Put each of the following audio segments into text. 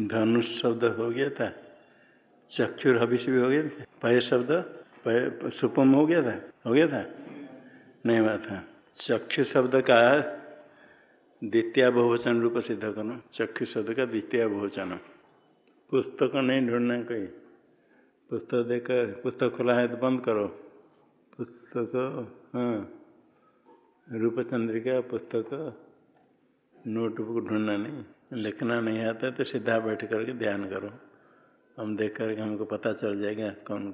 धनुष शब्द हो गया था, चक्षुर हविष भी हो गया था, पय शब्द सुपम हो गया था, हो गया था? नहीं हुआ था चक्षु शब्द का द्वितीय बहुवचन रूप सिद्ध करना, चक्षु शब्द का द्वितीय बहुवचन पुस्तक नहीं ढूंढना कोई। पुस्तक देकर पुस्तक खुला है तो बंद करो। पुस्तक हाँ। रूपचंद्रिका पुस्तक, नोटबुक ढूंढना नहीं। लिखना नहीं आता तो सीधा बैठ करके ध्यान करो। हम देख करके हमको पता चल जाएगा कौन,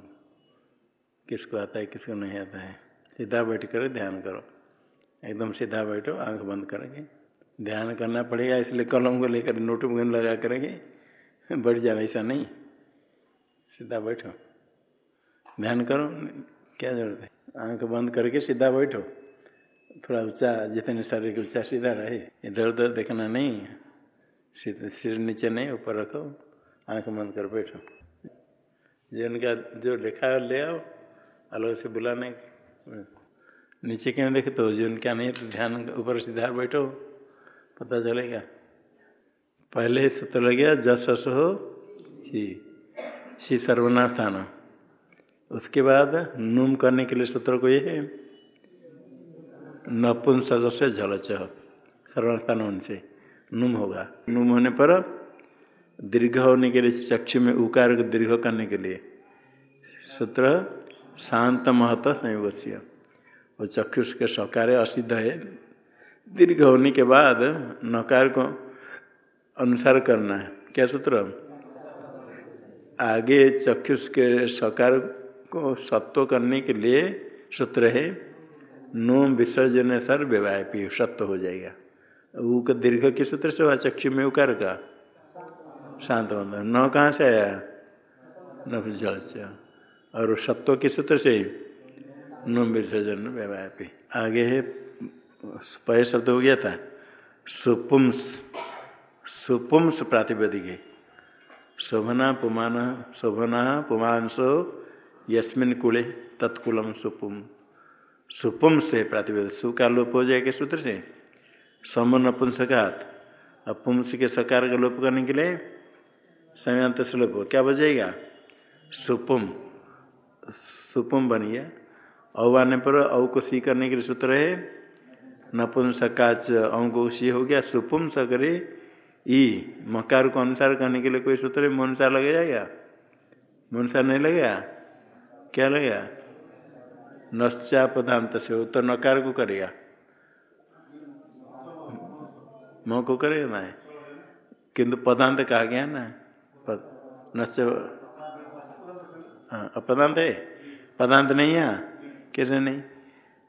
किसको आता है, किसको नहीं आता है। सीधा बैठ कर ध्यान करो। एकदम सीधा बैठो, आँख बंद करेंगे ध्यान करना पड़ेगा, इसलिए कलम को लेकर नोटबुक लगा करेंगे बैठ जाए ऐसा नहीं। सीधा बैठो। ध्यान करो, क्या ज़रूरत है? आँख बंद करके सीधा बैठो। थोड़ा ऊँचा, जितने शरीर के ऊँचा सीधा रहे। इधर उधर देखना नहीं। सिर नीचे नहीं, ऊपर रखो, आँख बंद कर बैठो। जो उनका जो लिखा है, ले आओ अलग से बुलाने नीचे क्यों देखे तो जो उनका नहीं, ध्यान ऊपर सीधा बैठो, पता चलेगा। पहले सूत्र लग गया जस हो, ही शी सर्वनास्थान। उसके बाद नूम करने के लिए सूत्र को ये है नपुंसक से जलच, सर्वनास्थान होने से नुम होगा। नुम होने पर दीर्घ होने के लिए, चक्षु में उकार को दीर्घ करने के लिए सूत्र शांत महत संयोग और चक्षुष के सकार असिद्ध है। दीर्घ होने के बाद नकार को अनुसार करना है। क्या सूत्र? आगे चक्षुष के सकार को सत्व करने के लिए सूत्र है। नोम विसर्जन सर व्यवायपी सत्व हो जाएगा। वो का दीर्घ के सूत्र से हुआ? चक्षु में उकार का? शांत बंद न कहाँ से आया? न जल से। और सत्व के सूत्र से? नो विसर्जन व्यवायपी आगे है पय शब्द हो गया था, सुपुंस। सुपुंस प्रातिपदिक शोभना पुमान, शोभना पुमांसो यस्मिन कुले तत्कुलम सुपुम सुपुम से प्रातिपदिक। सु का लोप हो जाएगा सूत्र से? सम नपुंसकात अपुंस के सकार का लोप करने के लिए संयंत्र से लोप क्या बजेगा? सुपुम। सुपुम बन गया औ आने पर औ को सी करने के लिए सूत्र है नपुंसकाच औ को सी हो गया, सुपुम सकरे ई। मकार को अनुसार करने के लिए कोई सूत्र है? अनुसार लग जाएगा? अनुसार नहीं लगेगा? क्या लगेगा? नश्चा पदांत से उत्तर नकार को करेगा। मोह को करेगा ना है किंतु पदांत कहा गया ना? पद नश्च अपदांत है? पदांत नहीं है? कैसे नहीं?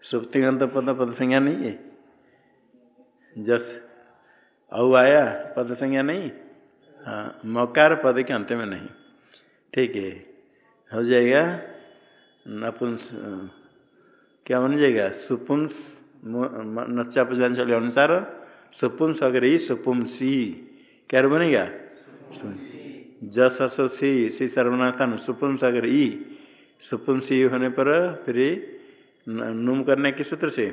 सुप्तिगंत पद पद संज्ञा नहीं है? जस औ आया, पद संज्ञा नहीं? हाँ मकार पद के अंत में नहीं। ठीक है। हो जाएगा नपुंस क्या बन जाएगा? सुपुंस नच्चा चले अनुसार सुपुंस अगर ही सुपुंसी क्या बनेगा? जस सी सी सर्वनाथन सुपुंस अगर ई। सुपुंसी होने पर फिर नुम करने के सूत्र से?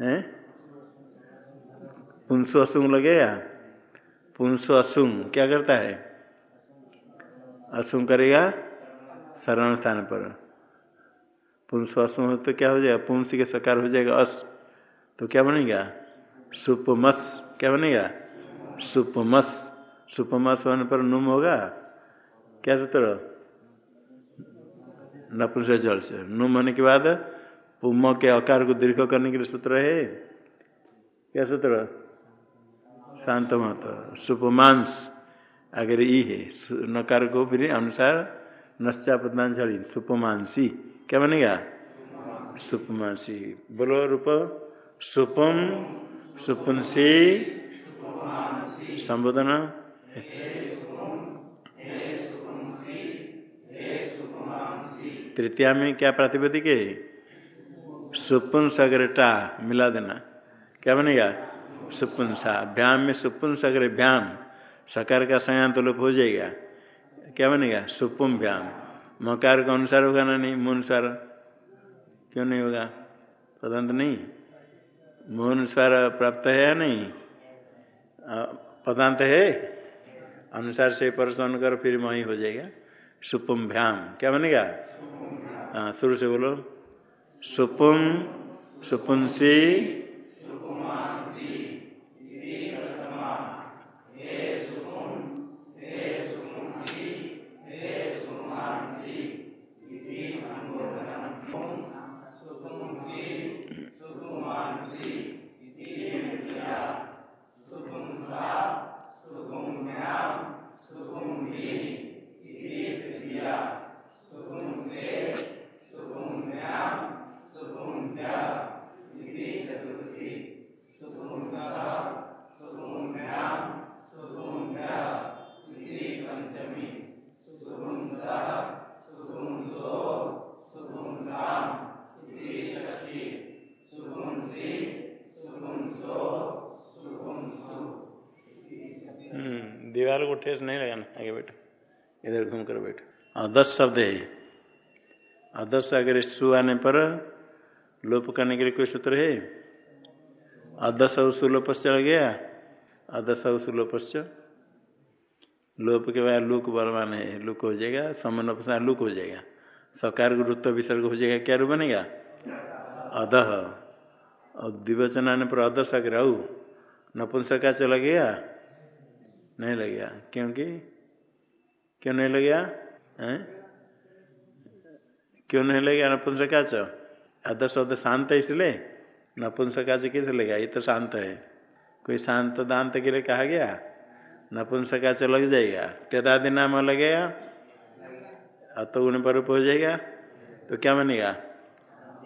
हैं? पुंसो असुंग लगेगा पुंसो असुंग, क्या करता है? असुंग करेगा शरण स्थान पर। पुंसो असुंग तो क्या हो जाएगा? पुंस के सकार हो जाएगा अस। तो क्या बनेगा? सुपमस क्या बनेगा? सुपमस सुपमस होने पर नुम होगा? क्या सूत्र? नपुंस जल से। नुम होने के बाद पुम के आकार को दीर्घ करने के लिए सूत्र है। क्या सूत्र? शांत मत सुपमांस अगर ई है। नकार को फिर अनुसार नश्चा पदांजलि सुपमांसी क्या बनेगा? सुपमांसी बोलो रूप। सुपम सुपुंसी संबोधन। तृतीया में क्या प्रातिपदिक है सुपुंस अगर टा मिला देना। क्या बनेगा? सुपुंसा। भ्याम में सुपुन अगर भ्याम सकार का संयांत लोप हो जाएगा। क्या बनेगा? सुपुम भ्याम मकार का अनुसार होगा ना नहीं? मुनुसार। क्यों नहीं होगा? पदंत नहीं। मोहनुसार प्राप्त है या नहीं? पदांत है? अनुसार से परसन कर फिर वही हो जाएगा। सुपुम भ्याम। क्या बनेगा? हाँ शुरू से बोलो। सुपुम सुपुंसी अदस शब्द है। अदस अगर सु आने पर लोप करने के लिए कोई सूत्र है? अदस सुलोपश्च लग गया। अदस सुलोपश्च लोप के बाद लुक बलवान है, लुक हो जाएगा समन लुक हो जाएगा। सकार गुरुत्व विसर्ग हो जाएगा, क्या रू बनेगा? अदह और द्विवचन आने पर अदस अगर नपुंसका चला गया, नहीं लग गया क्योंकि? क्यों नहीं लग क्यों नहीं लग गया नपुंसकाच अदर शब्द शांत है इसलिए? नपुंसकाच कैसे लगेगा ये तो शांत है। कोई शांत दांत के लिए कहा गया? नपुंसकाच लग जाएगा। तेदादि नाम लगेगा अत गुण पर हो जाएगा। तो क्या बनेगा?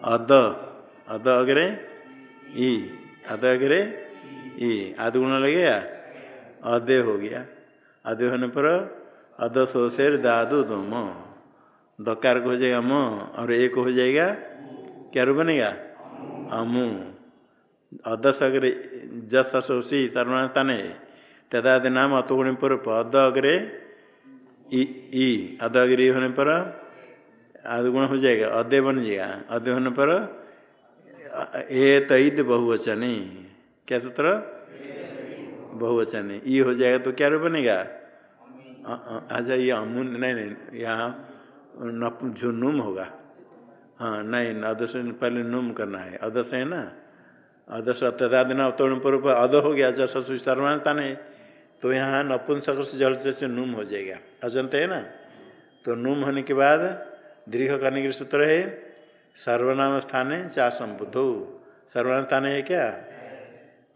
अद अद अग्रे? ई। अद अग्रे? ई। आध गुण लगेगा? अदय हो गया। अदय होने पर अदसो शेर दादू दो म दकार हो जाएगा म, और एक हो जाएगा क्या रू बनेगा? अमु। अदस अग्रे जस असोसी सर्वनाथन। है तदाद नाम अतोगुण पर अद अग्रे ई अद अग्रे होने पर आदगुण हो जाएगा। अदय बन जाएगा। अदय होने पर ए तईद बहुवचन। क्या सूत्र? बहुवचन। ये हो जाएगा तो क्या रूप बनेगा? अच्छा ये अमून नहीं नहीं, यहाँ जो नुम होगा। हाँ नहीं अदस पहले नुम करना है। अदस है ना? अदस अत्यदादिना अवतरण पूर्व अद हो गया, जस सर्वांतान है तो यहाँ नपुंसक से जल से नुम हो जाएगा। अजंत है ना? तो नुम होने के बाद दीर्घ करने के सूत्र है, सर्वनाम स्थान है चार संबुद्ध। सर्वनाम स्थान है क्या?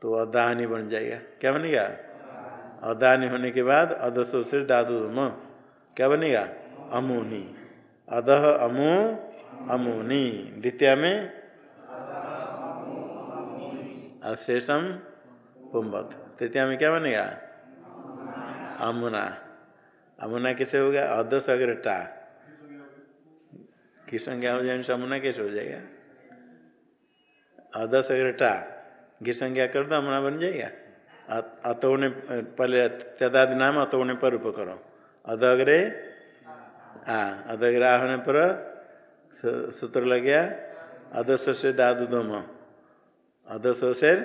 तो अदानी बन जाएगा। क्या बनेगा? अदानी होने के बाद अधसो से दादू म। क्या बनेगा? अमोनी। अधह अमो, अमोनी। द्वितीय में अवशेषम पुम्बत तृतीय में क्या बनेगा? अमुना। अमुना कैसे होगा अदस अगर टा की संज्ञा हो जाए अमुना कैसे हो जाएगा? अदस अगर टा घी संज्ञा कर दो, अमुना बन जाएगा? अतोने पहले तदाद नाम अतोने पर रूप करो अदग्रे हाँ अदग्रा होने पर सूत्र लग गया अदस से दादू दोम अदस से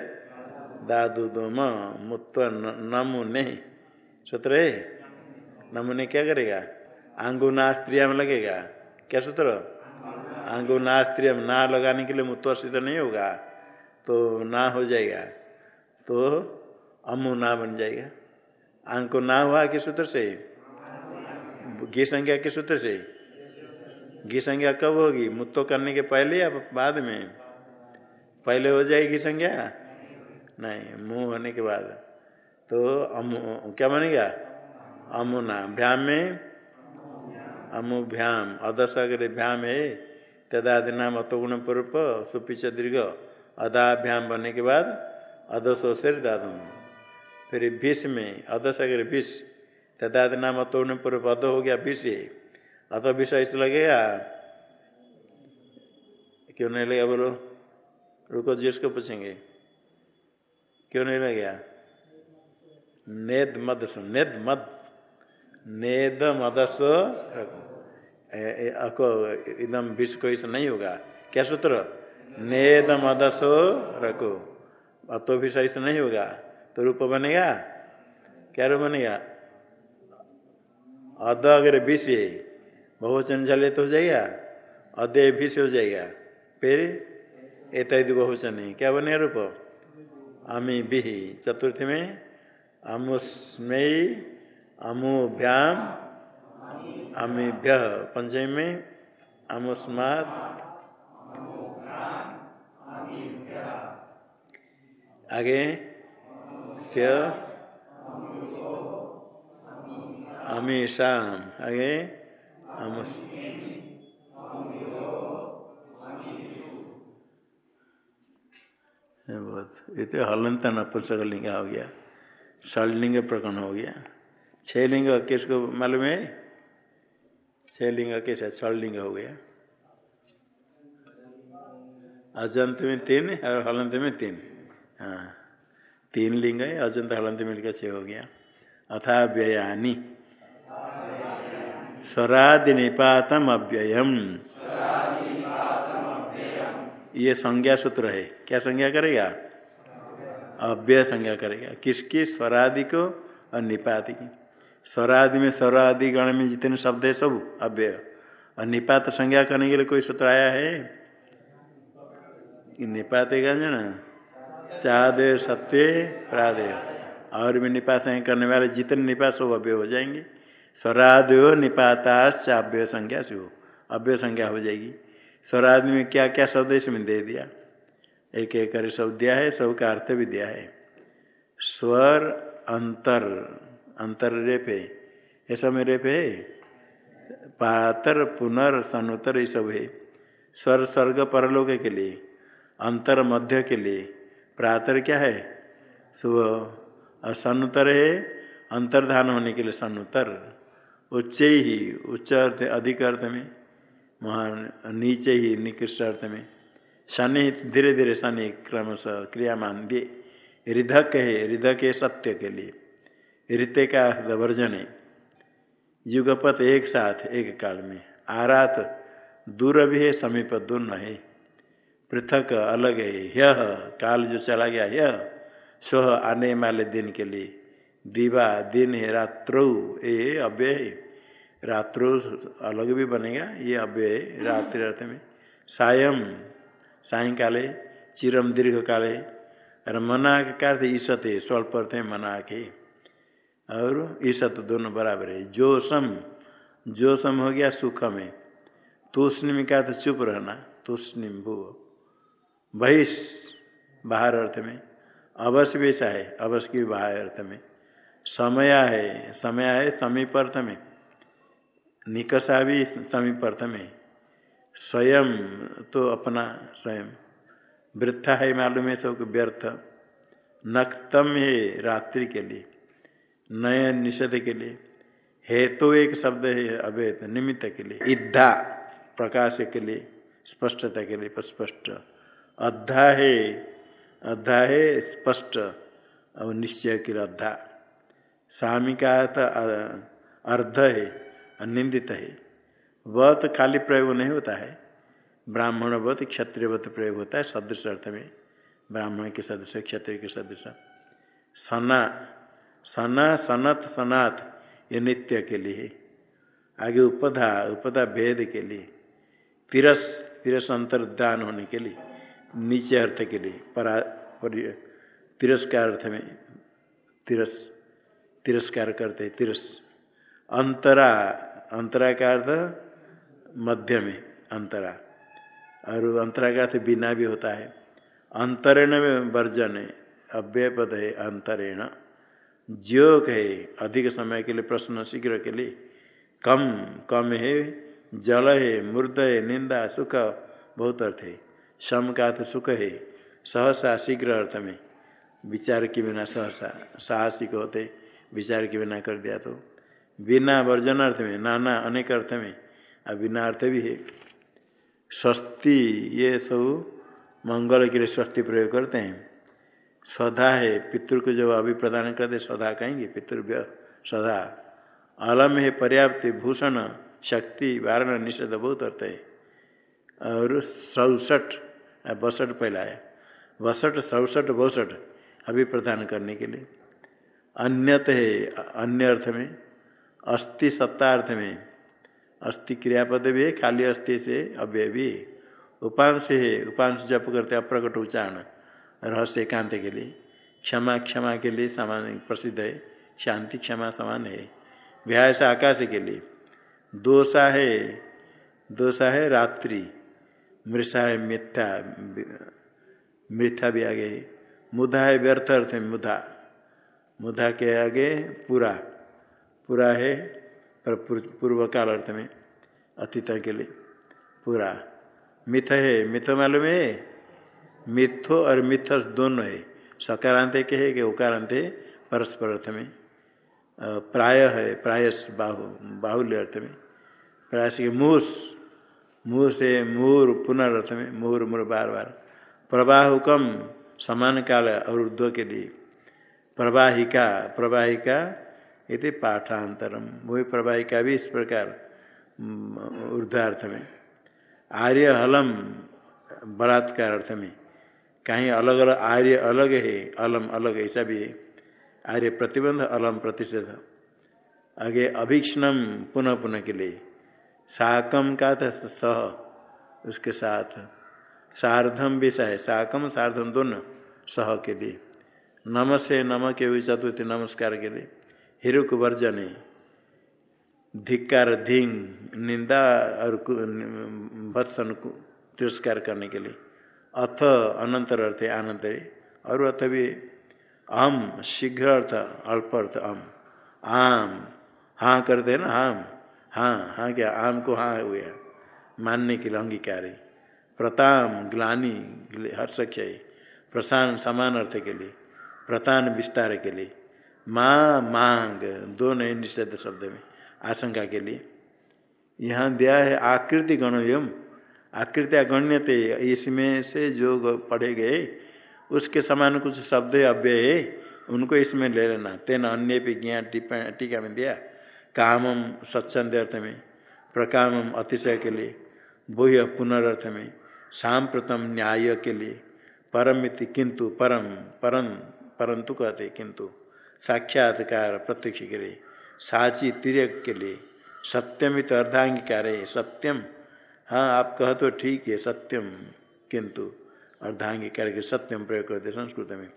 दादू दोम मुत्व नमु नहीं सूत्र है? नमूने क्या करेगा? में लगेगा। क्या सूत्र? आंगुना स्त्रिया में ना लगाने के लिए मुत्व सिद्ध नहीं होगा। तो ना हो जाएगा। तो अमु ना बन जाएगा। आंग को ना हुआ किस सूत्र से? घी संज्ञा किस सूत्र से? घी संज्ञा कब होगी? मुत्तो करने के पहले या बाद में? पहले हो जाएगी संज्ञा? नहीं, मुँह होने के बाद। तो अमु, क्या बनेगा? अमुना, भ्याम में? अमुभ्याम अदस अगर भ्याम है। तदादि नाम अतोगुण पूर्व सुपिच दीर्घ। अदाभ्याम बनने के बाद अदसो से दादम फिर भीष में अदस अगर भीष तदाद नाम अतोड़ने पर अद हो गया भीष अत विष ऐसे लगेगा क्यों नहीं लगेगा बोलो रुको जी उसको पूछेंगे। क्यों नहीं लगेगा? नेद मद सो, नेद मद, नेद मदसो एकदम विष को ऐसा नहीं होगा। क्या सूत्र? नेद मदसो रखो। अतो भी सही नहीं होगा। तो रूप बनेगा? क्या रूप बनेगा? अद अगर विष है। बहुवचन चले तो हो जाएगा? अदय विष हो जाएगा। फिर एत बहुवचन है। क्या बनेगा रूप? अमी भी चतुर्थ में अमुस्मय अमुभ्याम अमीभ्य। पंचमी में अमुस्मात आगे अमीशाम आगे अमुस बहुत ये तो हलंत नपुंसक लिंग हो गया। षलिंग प्रकरण हो गया। छह लिंग किसको मालूम है? छह लिंग कैसे हो गया। अजंत में तीन और हलंत में तीन। हाँ। तीन लिंग है अजंत हलंत मिलकर से हो गया। अथा व्ययानी स्वरादि निपातम अव्ययम। ये संज्ञा सूत्र है, क्या संज्ञा करेगा? अव्यय संज्ञा करेगा। किसकी? स्वरादि को और निपात की। स्वरादि में स्वरादि गण में जितने शब्द है, सब अव्यय। और निपात संज्ञा करने के लिए कोई सूत्र आया है? निपात का ना चादय सत्य प्रादय और भी निपात करने वाले, जितने निपात सब अव्यय हो जाएँगे। स्वरादयो निपाता चाव्य संज्ञा से हो, अव्यय संज्ञा हो जाएगी। स्वरादि में क्या क्या शब्द इसमें दे दिया? एक एक कर शब्द दिया है सब का अर्थ भी दिया है। स्वर, अंतर अंतर रेप है ये सब में रेप है। पातर, पुनर्, सनुतर, ये सब है। स्वर, स्वर्ग, परलोक के लिए, अंतर, मध्य के लिए प्रातर क्या है? सुबह और सनुतर है, अंतर्धान होने के लिए सनुतर। उच्च ही, उच्च अर्थ, अधिक अर्थ में, महान, नीचे ही, निकृष्ट अर्थ में। शनि धीरे धीरे शनि क्रमशः क्रियामान दिए हृदक है हृदक है सत्य के लिए। ऋत्य का वर्जन है। युगपत एक साथ, एक काल में। आरात दूर भी है, समीप दूर है पृथक अलग है। यह काल जो चला गया, यह स्व आने वाले दिन के लिए। दिवा दिन है, रात्रो ये अव्यय है। रात्रो अलग भी बनेगा, ये अव्यय रात्रि अर्थ में। सायं, सायकाले चिरम दीर्घ काले और मना का अर्थ ईसत है स्वल्प अर्थ है। मना के और ईसत दोनों बराबर है। जोसम जोसम हो गया सुख में तूष्णिम का अर्थ चुप रहना, तूष्णिम भू बहिष बाहर अर्थ में, अवश्य वैसा है, अवश्य की बाहर अर्थ में। समय है समय है समीप अर्थ में। निकषा भी समीप अर्थ में। स्वयं तो अपना स्वयं। वृथा है मालूम है सबको व्यर्थ। नक्तम है रात्रि के लिए, नय निषेध के लिए। हे तो एक शब्द है अवैध निमित्त के लिए। इद्धा, प्रकाश के लिए, स्पष्टता के लिए, स्पष्ट। अद्धा है अद्धा है स्पष्ट। और निश्चय के अद्धा स्वामी का अर्ध है, अनिंदित है। वत खाली प्रयोग नहीं होता है। ब्राह्मणवत क्षत्रियवत प्रयोग होता है सदृश अर्थ में। ब्राह्मण के सदृश, क्षत्रिय के सदृश। सना सना, सनत, सनात, ये नित्य के लिए। आगे उपधा उपधा भेद के लिए। तिरस तिरस अंतर्दान होने के लिए। नीचे अर्थ के लिए, परा तिरस्कार अर्थ में, तिरस तिरस्कार करते हैं, तिरस। अंतरा अंतरा का अर्थ मध्य में, अंतरा। और अंतरा का अर्थ बिना भी होता है। अंतरेण में वर्जन है अव्यय पद है अंतरेण। ज्योक है, अधिक समय के लिए, प्रश्न शीघ्र के लिए। कम कम है, जल है मूर्ध है, निंदा, सुख, बहुत अर्थ है। सम का अर्थ सुख है। सहसा शीघ्र अर्थ में। विचार के बिना सहसा, साहसिक होते, विचार के बिना कर दिया तो। बिना वर्जन अर्थ में, नाना अनेक अर्थ में और बिना अर्थ भी है। स्वस्ति ये सब मंगल के लिए स्वस्ति प्रयोग करते हैं। सदा है, पितृ को जब अभी प्रदान करते, सदा कहेंगे पितृव्य सदा। अलम है, पर्याप्त भूषण, शक्ति, वारण, निषेध बहुत अर्थ है। और सौसठ बसठ पहला है। बसठ, सड़सठ, बौसठ अभी प्रदान करने के लिए। अन्यत है, अन्य अर्थ में अस्थि सत्ता अर्थ में अस्थि क्रियापद भी है, खाली अस्थि से अव्यय भी है। उपांश है, उपांश जप करते अप्रकट उच्चारण, रहस्य एकांत के लिए। क्षमा क्षमा के लिए समान प्रसिद्ध है, शांति, क्षमा समान है। व्यास आकाश के लिए। दोषा है दोषा है रात्रि। मृषा है मिथ्या मिथ्या भी आगे मुधा है व्यर्थ अर्थ है मुधा मुधा के आगे पूरा पूरा है पर पूर्व काल अर्थ में अतीत के लिए, पूरा। मिथ है, मिथ मालूम है? मिथो और मिथस दोनों है। सकारांत के है कि उकारांत है? परस्पर अर्थ में। प्राय है, प्रायस बाहु, बाहुल्य अर्थ में। प्रायस के मूस मुँह से मूर पुनर्थ में मूर मुर बार बार। प्रवाहुकम समान काल अवरुद्ध के लिए। प्रवाहिका प्रवाहिका ये पाठांतरम। वही प्रवाहिका भी इस प्रकार ऊर्धार्थ में। आर्य हलम बलात्कार अर्थ में। कहीं अलग अलग, आर्य अलग है, अलम अलग ऐसा भी है। आर्य प्रतिबंध, अलम प्रतिषेध आगे अभीक्षणम, पुनः पुनः के लिए। साकम का था सह उसके साथ। सार्धम भी सह साकम सार्धम दोनों सह के लिए। नम से नम के हुई चतुर्थी नमस्कार के लिए। हिरुक वर्जने धिक्कार धिंग निंदा और भत्सन को, तिरस्कार करने के लिए। अथ, अनंतर अर्थ, आनंद और अथ भी अम शीघ्र अर्थ, अल्प अर्थ अम आम हाँ करते ना आम। हाँ हाँ क्या? आम को हाँ हुआ मानने के लिए अंगीकार है प्रताम, ग्लानी हर्ष क्षय प्रसान, समान अर्थ के लिए। प्रतान, विस्तार के लिए। माँ, मांग दो नए निषेध शब्द में। आशंका के लिए। यहाँ दिया है आकृति गणव्यम आकृतिया गण्य थे इसमें से जो पढ़े गए, उसके समान कुछ शब्द अव्यय है। उनको इसमें ले लेना। तेना अन्य भी ज्ञान टीका में दिया। कामम स्वच्छंद अर्थ में प्रकामम अतिशय के लिए बोह्य पुनर्थ में सांप्रतम न्याय के लिए परमिति किंतु परम परम परंतु कहते किंतु साक्षात्कार प्रत्यक्ष के लिए साची तिरक के लिए सत्यमित अर्धांगीकार है सत्यम हाँ आप कह तो ठीक है सत्यम किंतु अर्धांगीकार के सत्यम प्रयोग करते संस्कृत में।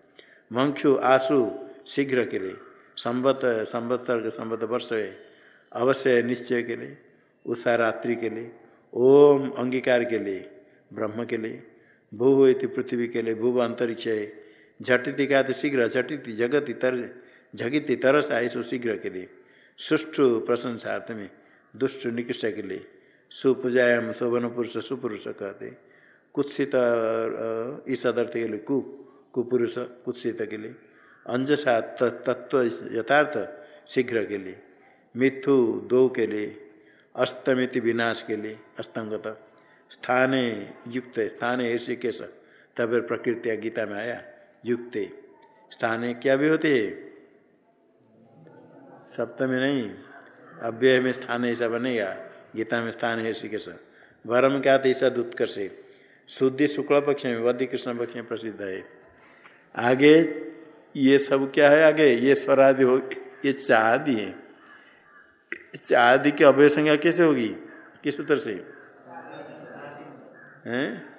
मंक्षु आसु शीघ्र के लिए संबत संबत वर्ष है। अवश्य निश्चय के लिए उषा रात्रि के लिए, ओम अंगीकार के लिए, ब्रह्म के लिए, भू इति पृथ्वी के लिए, भूव अंतरिक्ष है। झटिति का शीघ्र, झटिति जगति तर, झगिति तरस आयसु शीघ्र के लिए, सुष्ठु प्रशंसार्थ में, दुष्ट निकृष्ट के लिए, सुपूजायाम शोभन पुरुष, सुपुरुष कहते कुत्सित इस अर्थ के लिए कु, कुपुरुष कुत्सित के लिए अंजसा तत्व यथार्थ शीघ्र के लिए, मिथु दो के लिए अस्तमिति विनाश के लिए अस्तंगत स्थाने युक्त, स्थाने ऐसे केस तब प्रकृति गीता में आया, युक्त। स्थाने क्या भी होते सप्तमी नहीं, अव्यय में स्थान ऐसा बनेगा, गीता में स्थान है ऋषिकेश वरम क्या था ईसा उत्कर्ष शुद्धि शुक्ल पक्ष में वधि कृष्ण पक्ष में प्रसिद्ध है। आगे ये सब क्या है आगे? ये स्वरादि हो ये चादी है। चादी की अभय संज्ञा कैसे होगी? किस उत्तर से? हैं?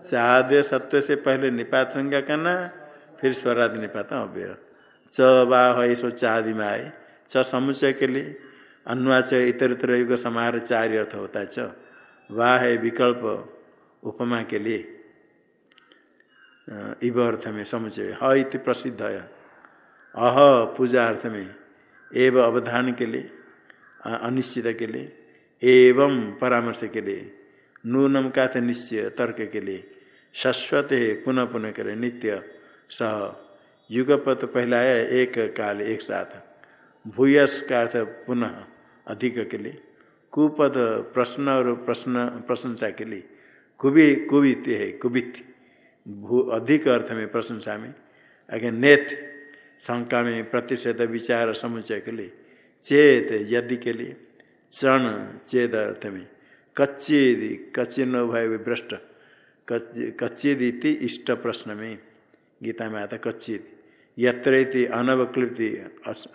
चादय सत्व से पहले निपात संज्ञा करना, फिर स्वरादि निपात अव्यय। च वाह सो चादि में आए। च समुचय के लिए। अन्वाच इतर इतर युग समार चार अर्थ होता है च। वाह है विकल्प उपमा के लिए। इव अर्थ में समुचय ह इति प्रसिद्ध है अह पूजा अर्थ में एवं अवधान के लिए अनिश्चित के लिए, एवं परामर्श के लिए, नूनम का थे निश्चय तर्क के लिए, शश्वत पुनः पुनः के लिए नित्य, सह। युगपत पहला एक काल, एक साथ। भूयस का अर्थ पुनः अधिक के लिए, कुपद प्रश्न और प्रश्न, प्रशंसा के लिए। कुबि कुबित है कुबित भू, अधिक अर्थ में प्रशंसा में आगे नेथ शंका में प्रतिशत विचार समुचय के लिए, चेत यदि के लिए चण चेद अर्थ में। कच्चेदि कच्चे न भय भ्रष्ट कच्चेदीति इष्ट प्रश्न में। गीता में आता कच्चेद यत्र अनवक्लिप्ति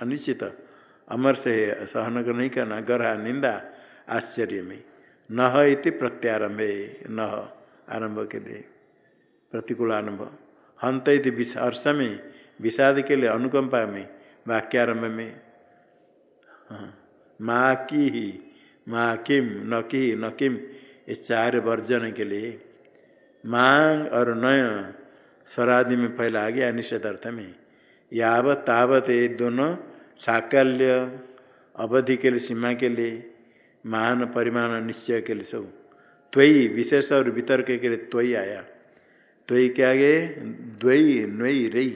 अनिश्चित अमर से सहन नहीं करना, गरहा, निंदा, आश्चर्य में। न इति प्रत्यारंभे न आरंभ के लिए। प्रतिकूल आरंभ हंत हर्ष में विषाद के लिए अनुकंपा में वाक्यारंभ में माँ की ही माँ किम न की न किम ये चार वर्जन के लिए मांग और नय स्वरादि में पहला आ गया में यावत तावत ये दोनों साकल्य अवधि के लिए सीमा के लिए मान परिमाण निश्चय के लिए सब त्वयी विशेष और वितर्क के लिए त्वयी आया त्वयी के आगे द्वयी नई रई।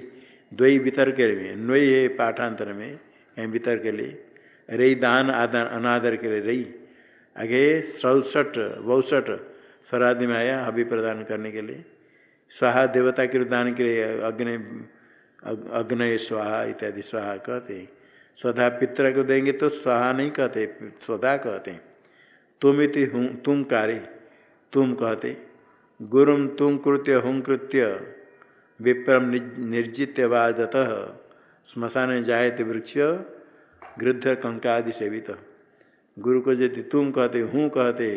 द्वयी वितर्क में नई है पाठांतर में, कहीं वितर्क के लिए। रई दान आदान अनादर के लिए रई। आगे सौसठ बौसठ स्वरादि में आया हवि प्रदान करने के लिए। स्वाहा, देवता के दान के लिए, अग्नि अग्नय स्वाहा, इत्यादि, स्वाहा कहते स्वधा पित्र को देंगे तो स्वाहा नहीं कहते, स्वधा कहते तुम इति तुम कार्य तुम कहते गुरुम तुम कृत्य हुं कृत्य विप्रम निर्जित्यवादत। श्मशान जायते वृक्ष गृद्ध कंकादि सेवित। गुरु को यदि तुम कहते, हूँ कहते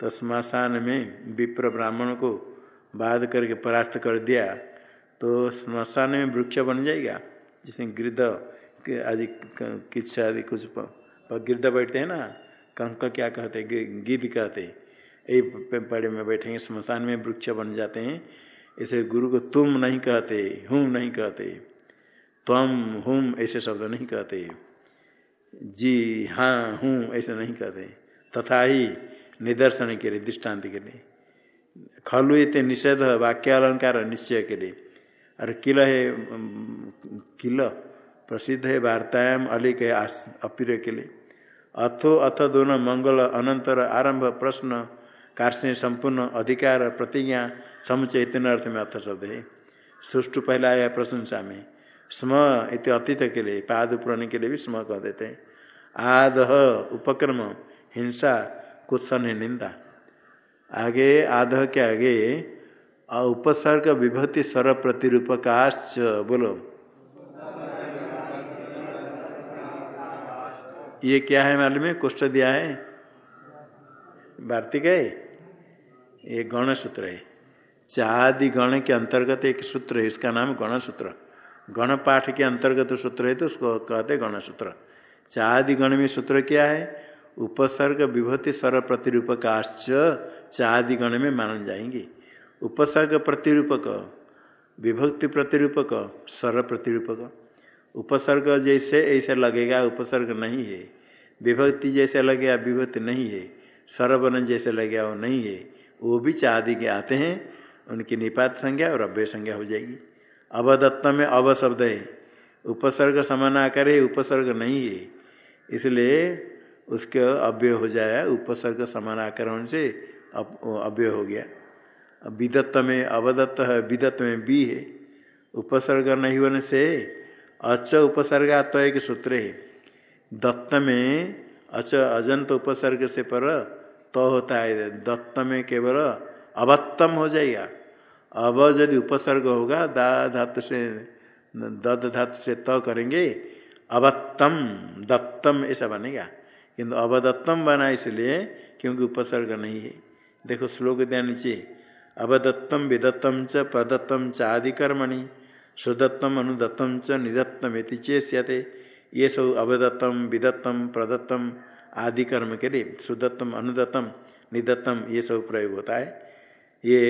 तो श्मशान में विप्र ब्राह्मण को बाध करके परास्त कर दिया तो श्मशान में वृक्ष बन जाएगा, जिसमें गिरद आदि किस आदि कुछ गिरद बैठते हैं ना, कंक क्या कहते गिद्ध कहते यही पड़े में बैठेंगे, श्मशान में वृक्ष बन जाते हैं। इसे गुरु को तुम नहीं कहते हूँ नहीं कहते तम हुम ऐसे शब्द नहीं कहते। जी हाँ हूँ ऐसे नहीं कहते। तथा ही निदर्शन के लिए, दृष्टांत के लिए। खलु इतने निषेध, वाक्यालंकार निश्चय के लिए। और किल है किल, प्रसिद्ध है वार्तायाम अलिक है अपिर के लिए। अथो अथ दोनों मंगल अनंतर आरंभ प्रश्न कार्य संपूर्ण अधिकार प्रतिज्ञा समुचय इतने अर्थ में अर्थ शब्द है। सुष्टु पहला आया प्रशंसा में। स्म इत अतीत के लिए, पाद पुराने के लिए भी स्म कह देते हैं। आद उपक्रम, हिंसा, कुत्सन निंदा। आगे आध के आगे उपसर्ग विभूति स्वर प्रतिरूपकाश्च बोलो। ये क्या है मालूम है? कुष्ठ दिया है। वार्तिक है? ये गण सूत्र है। चादि गण के अंतर्गत एक सूत्र है, इसका नाम गण सूत्र गण पाठ के अंतर्गत सूत्र है तो उसको कहते गण सूत्र चादि गण में सूत्र क्या है? उपसर्ग विभूति स्वर प्रतिरूपकाश्च चादि गण में मान जाएँगे। उपसर्ग प्रतिरूपक, विभक्ति प्रतिरूपक स्वर प्रतिरूपक उपसर्ग जैसे ऐसे लगेगा, उपसर्ग नहीं है। विभक्ति जैसे लगेगा विभक्ति नहीं है। स्वरवन जैसे लगेगा, वो नहीं है। वो भी चादि के आते हैं, उनकी निपात संज्ञा और अव्यय संज्ञा हो जाएगी। अवदत्त में अव शब्द है। उपसर्ग समान आकर है, उपसर्ग नहीं है। इसलिए उसके अव्यय हो जाए उपसर्ग समान आकर से अव्यय हो गया। विदत्त में अवदत्त है, विदत्त में बी है। उपसर्ग नहीं होने से अच उपसर्ग तो एक सूत्र है। दत्त में अच अजंत उपसर्ग से पर तो होता है दत्त में केवल अवत्तम हो जाएगा। अब यदि उपसर्ग होगा, दा धातु से, दद धातु से त तो करेंगे, अवत्तम, दत्तम, ऐसा बनेगा। किंतु अवदत्तम बना इसलिए क्योंकि उपसर्ग नहीं है। देखो श्लोक दिया नीचे, अवदत्तम, विदत्तम च प्रदत्तम च आदि कर्मणि सुदत्तम, अनुदत्तम च, निदत्तम ये चेष्यते। ये सब अवदत्तम, विदत्तम, प्रदत्तम आदि कर्म के लिए सुदत्तम, अनुदत्तम, निदत्तम, ये सब प्रयोग होता है। ये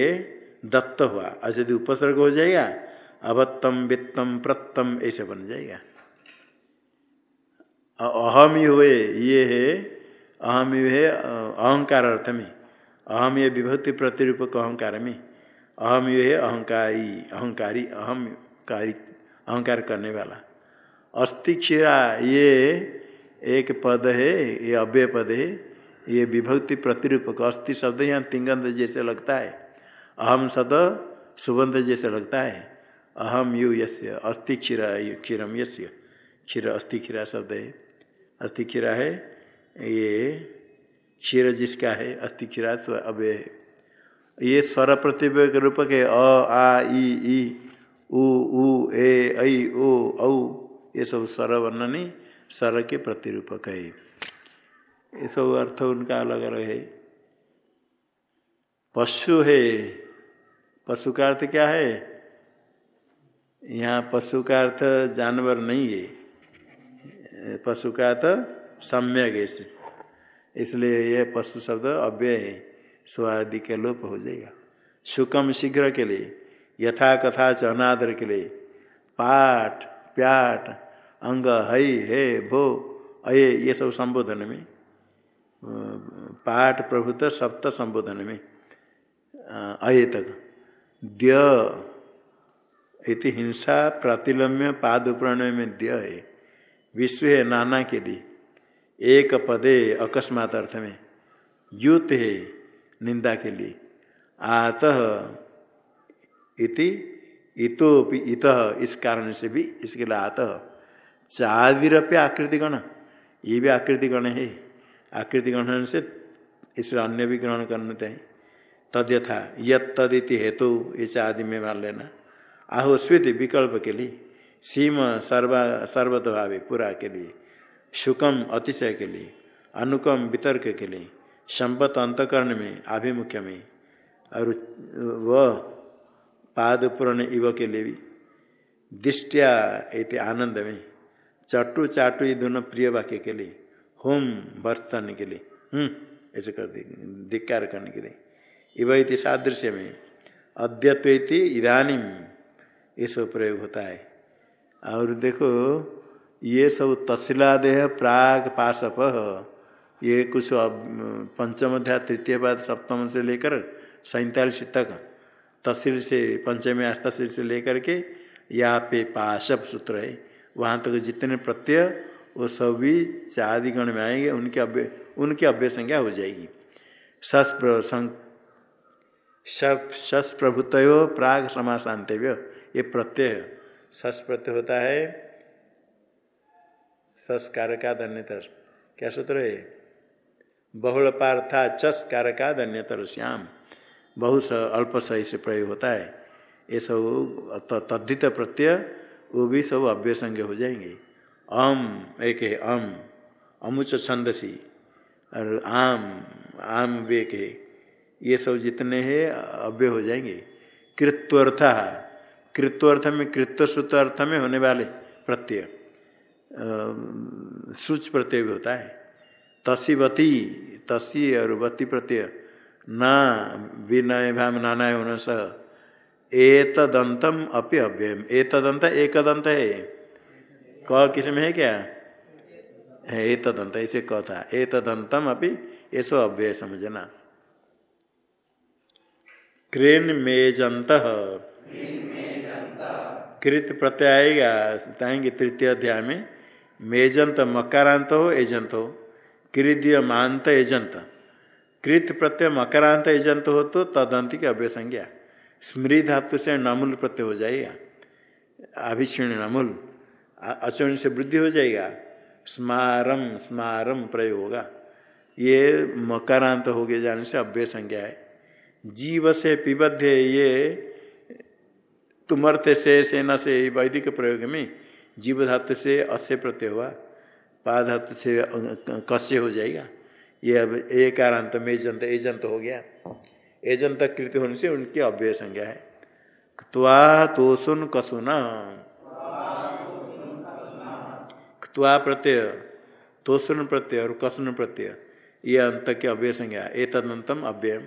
दत्त हुआ। और यदि उपसर्ग हो जाएगा, अवत्तम, वित्तम, प्रत्तम ऐसे बन जाएगा। अहम हुए, ये है, अहम ही अहंकार अर्थ में अहम ये विभक्ति प्रतिरूपक अहंकार में अहम ये है अहंकारी अहंकारी अहमकारी अहंकार करने वाला। अस्थि क्षीरा, ये एक पद है, ये अव्यय पद है, ये विभक्ति प्रतिरूपक, अस्थि शब्द यहाँ तिंगंध जैसे लगता है। अहम सद सुगंध जैसे लगता है। अहम यु यस्य, अस्थि क्षीरा क्षीरम यस्य, क्षीर अस्थि क्षीरा शब्द है। अस्थि क्षीरा है, ये क्षीर जिसका है, अस्थि क्षीरा अव्यय है। ये स्वर प्रतिभा के रूप के अ, आ ई ई उ उ, ए, ऐ ओ औ, ये सब स्वर वर्णनी स्वर के प्रतिरूपक है। ये सब अर्थ उनका अलग अलग है। पशु है। पशु का अर्थ क्या है? यहाँ पशु का अर्थ जानवर नहीं है। पशु का अर्थ सम्यक है। इसलिए यह पशु शब्द अव्यय है। स्वादि के लोप हो जाएगा। सुकम शीघ्र के लिए यथा कथा च अनादर के लिए, पाठ प्याट अंग हई हे, भो, अये, ये सब संबोधन में, पाठ, प्रभुत, सप्त संबोधन में अये तक। द्य इति हिंसा, प्रतिलम्य, पाद प्रणय में द्य है। विश्व है नाना के लिए। एक पदे अकस्मात अर्थ में। युत है निंदा के लिए। आत इति, इतोपि, इत इस कारण से भी इसके लिए आत चादिरप्य आकृति गण ये भी आकृति गण है। आकृति गण से इसलिए अन्य भी ग्रहण करना चाहिए तद यथा यद हेतु, इस आदि में मान लेना। आहो, स्वित, विकल्प के लिए। सीम, सर्वा, सर्वतभावे, पूरा के लिए। शुकम, अतिशय के लिए। अनुकम, वितर्क के लिए। संपत, अंतकरण में, आभिमुख्य में। और वह पाद पूर्ण इव के लिए भी। दृष्टिया आनंद में। चटु चाटु ये दोनों प्रिय वाक्य के लिए, होम बर्तन के लिए हम्म ऐसे कर धिक्कार करने के लिए। इव इति सादृश्य में अद्यत्व इधानीम ये सब प्रयोग होता है। और देखो, ये सब तस्लादेह प्राग पाशप ये कुछ पंचम अध्याय, तृतीय बाद, सप्तम से लेकर सैंतालीस तक तहसील से, पंचमी तहसील से लेकर के, यहाँ पे पाशप सूत्र है। वहाँ तक तो जितने प्रत्यय, वो सभी चादि गण में आएँगे, उनके अव्य उनकी अव्यय संज्ञा हो जाएगी। सस प्रभुत प्राग समासांतव्य ये प्रत्यय सस प्रत्यय होता है संस्कार का धन्यतर क्या सूत्र है? बहुल पार्था चस कारका धन्यतर श्याम। बहुत अल्प सही से प्रयोग होता है। ये सब तद्धित प्रत्यय वो भी सब अव्यय संज्ञ हो जाएँगे। अम, एक है अम, अमुच छंदसी, और आम आम वेक है ये सब जितने हैं, अव्यय हो जाएँगे। कृत्वर्थ कृत्वर्थ में कृत्व अर्थ में होने वाले प्रत्यय सूच प्रत्यय भी होता है। तसीवती तसी और वती प्रत्यय, न, विनय भाव नानाय होने सह एतदंतम अपि अव्ययम। एतदंत एक दंत है। क किसमें है क्या? है, एतदंत, ऐसे क था। एतदंतम अपि ये सब अव्यय समझना। क्रेन मेजंत। कृत प्रत्यय आएगा ताएँगे तृतीय अध्याय में। मेजंत मकारांत हो, एजंत हो। कृदय मांत, एजंत। कृत प्रत्यय मकरांत, एजंत हो तो तदंत की अव्य संज्ञा। स्मृ धातु से नमूल प्रत्यय हो जाएगा। अभिक्षण नमूल। अचुण से वृद्धि हो जाएगा। स्मारम स्मारम प्रयोग होगा। ये मकारांत हो गए जाने से अव्यय संज्ञा है। जीव से पिबद्ध ये, तुमर्थ से, सेना से वैदिक प्रयोग में जीव धातु से अस्य प्रत्यय हुआ। पा धातु से कस्य हो जाएगा। ये अब आरांत में एजंत एजंत हो गया। एजंत कृत होने से उनकी अव्यय संज्ञा है। त्वा तोसुन कसुना। त्वा प्रत्यय, तोसुन प्रत्यय और कसुन प्रत्यय, ये अंत के अव्यय संज्ञा ए तदंतम अव्ययम।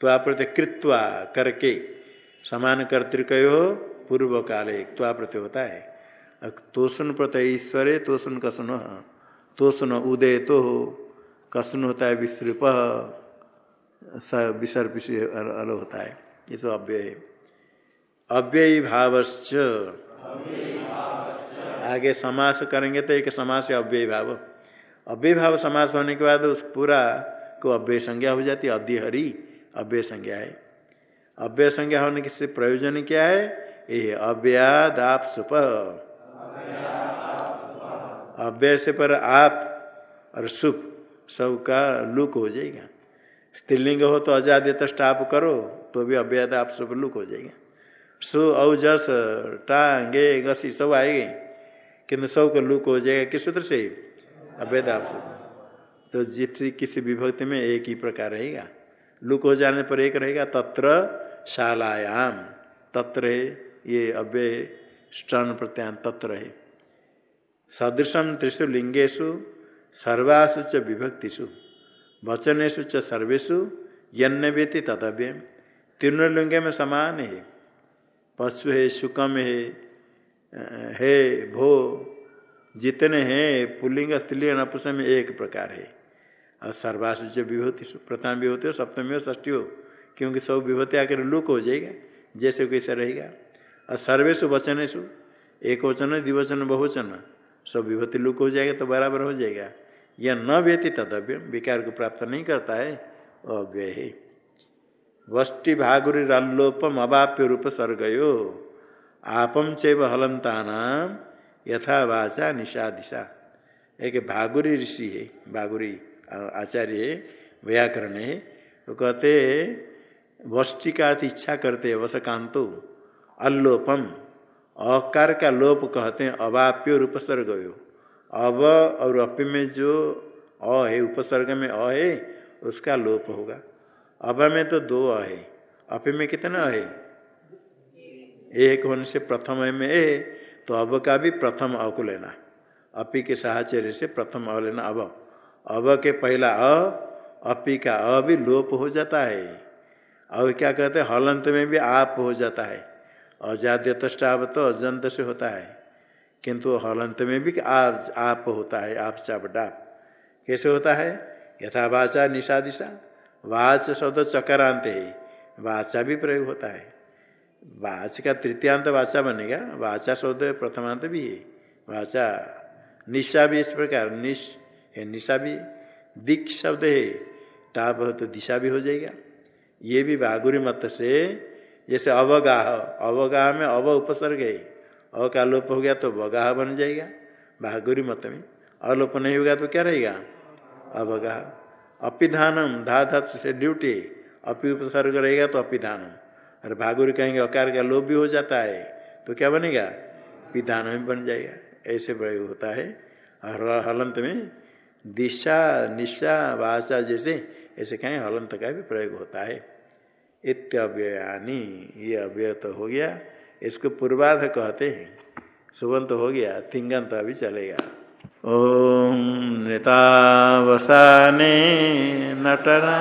क्वा प्रत्यय कृत्वा करके समान कर्तिको पूर्व काले त्वा प्रत्यय होता है। तोषण प्रत्यय ईश्वरे तोषण कसुन तोषण उदय तो कसुन होता है विसृप विसर्प अलग होता है। ये तो अव्यय। अव्ययी भावश्च। आगे समास करेंगे तो एक समास है अव्यय भाव। अव्यय भाव समास होने के बाद उस पूरा को अव्यय संज्ञा हो जाती है। अध्यहरी अव्यय संज्ञा है। अव्यय संज्ञा होने के से प्रयोजन क्या है? ये अव्याद आप सुप अव्यय से पर आप और सुप सब का लुक हो जाएगा। स्त्रीलिंग हो तो अजाद्य स्टाप करो तो भी अव्ययता आप सुप लुक हो जाएगा। सु औजस टांगे गसी सब आएगी, किंतु सबको लुक हो जाएगा। किस सूत्र से? अभेदाप से तो जित किसी विभक्ति में एक ही प्रकार रहेगा। लुक हो जाने पर एक रहेगा, तत्र शालायाम। तत्र ये अव्यय स्टन प्रत्यान तत्र है। सदृशम त्रिषु लिंगेशु सर्वासु च विभक्तिषु। वचनेशु च सर्वेशु यन्न व्यति तदव्य तीनों में समान है। पशु है सुकम है हे, भो, जितने हैं, पुलिंग स्त्रीलिंग में एक प्रकार है। और सर्वासु च विभूति, प्रथम विभूति हो, सप्तमी हो ष्टी हो, क्योंकि सब विभूति आकर लुक हो जाएगा, जैसे कैसे रहेगा। और सर्वेशु वचनेशु एक वचन द्विवचन, बहुवचन, सब विभूति लुक हो जाएगा तो बराबर हो जाएगा। यह न व्यति तदव्य विकार को प्राप्त नहीं करता है अव्यय है वष्टि भागुरीलोपम अवाप्य रूप सर्गयो, आपम चैव हलंता यथा वाचा निशा दिशा एक भागुरी ऋषि है, भागुरी आचार्य है, व्याकरण है, वो कहते वष्टि का इच्छा करते हैं, वसकांतो, अल्लोपम, अकार का लोप कहते हैं अवाप्य और उपसर्ग अव और अपि में जो अ है, उपसर्ग में अ है, उसका लोप होगा। अब में तो दो अ है। अपि में कितना है? एक होने से प्रथम में ए तो अब का भी प्रथम अ को लेना। अपी के साहचर्य से प्रथम अ लेना। अब अब के पहला अ, अपी का अ भी लोप हो जाता है। अब क्या कहते हैं? हलंत में भी आप हो जाता है। अजाद्य तष्टाव तो अजंत से होता है। किंतु हलंत में भी आप आप होता है, आप चाप डाप कैसे होता है? यथा वाचा निशा दिशा। वाच शब्द चकरांत है। वाचा भी प्रयोग होता है। वाच का तृतीयांत वाचा बनेगा। वाचा शब्द प्रथमांत भी है। वाचा निशा भी इस प्रकार। निश है निशा भी। दिक शब्द है। टाप हो तो दिशा भी हो जाएगा। ये भी बागुरी मत से जैसे अवगाह। अवगाह में अव उपसर्ग है। अ का लोप हो गया तो बगाह बन जाएगा। बागुरी मत में। अलोप नहीं होगा तो क्या रहेगा? अवगाह अपिधानम धा धातु से ड्यूटी। अपि उपसर्ग रहेगा तो अपिधानम। और भागुरी कहेंगे, अकार का लोप भी हो जाता है तो क्या बनेगा? पिधान में बन जाएगा। ऐसे प्रयोग होता है। और हलंत में दिशा, निशा, वाचा जैसे, ऐसे कहें, हलंत का भी प्रयोग होता है। इत्यव्ययानी, ये अव्यय तो हो गया। इसको पूर्वाध कहते हैं। सुबंत हो गया तिंगंत अभी चलेगा। ओम नेता वसाने नटना